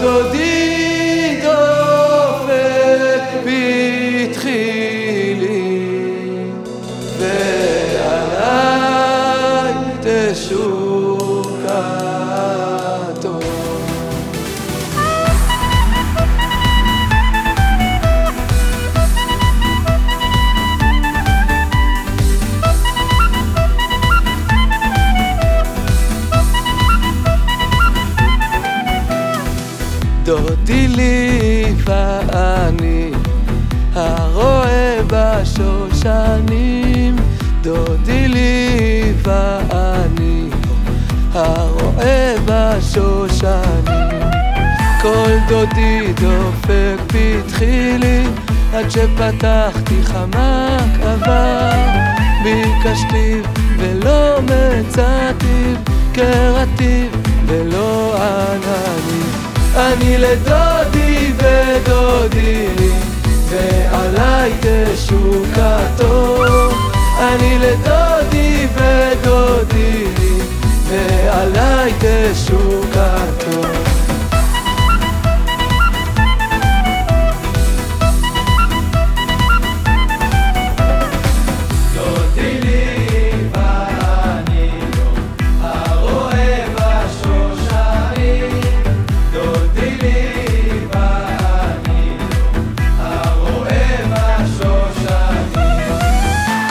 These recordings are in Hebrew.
דודי דופק פתחי לי ועליי תשוקתו דודי לי ואני הרואה בשושנים. דודי לי ואני הרואה בשושנים. כל דודי דופק פתחי לי עד שפתחתי חמק עבר. ביקשתי ולא מצאתי לדודי ודודי לי ועליי תשוקתו. אני לדודי ודודי לי ועליי תשוקתו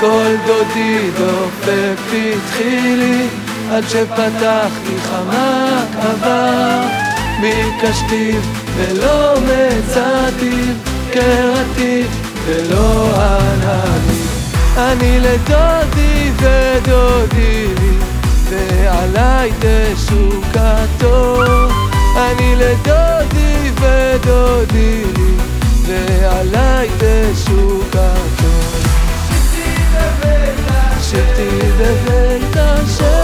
כל דודי דופק פתחי לי עד שפתחתי חמק עבר ביקשתי ולא מצאתי קראתי ולא ענני אני לדודי ודודי לי ועליי תשוקתו. אני לדודי ודודי לי ועליי תשוקתו de verdad ser.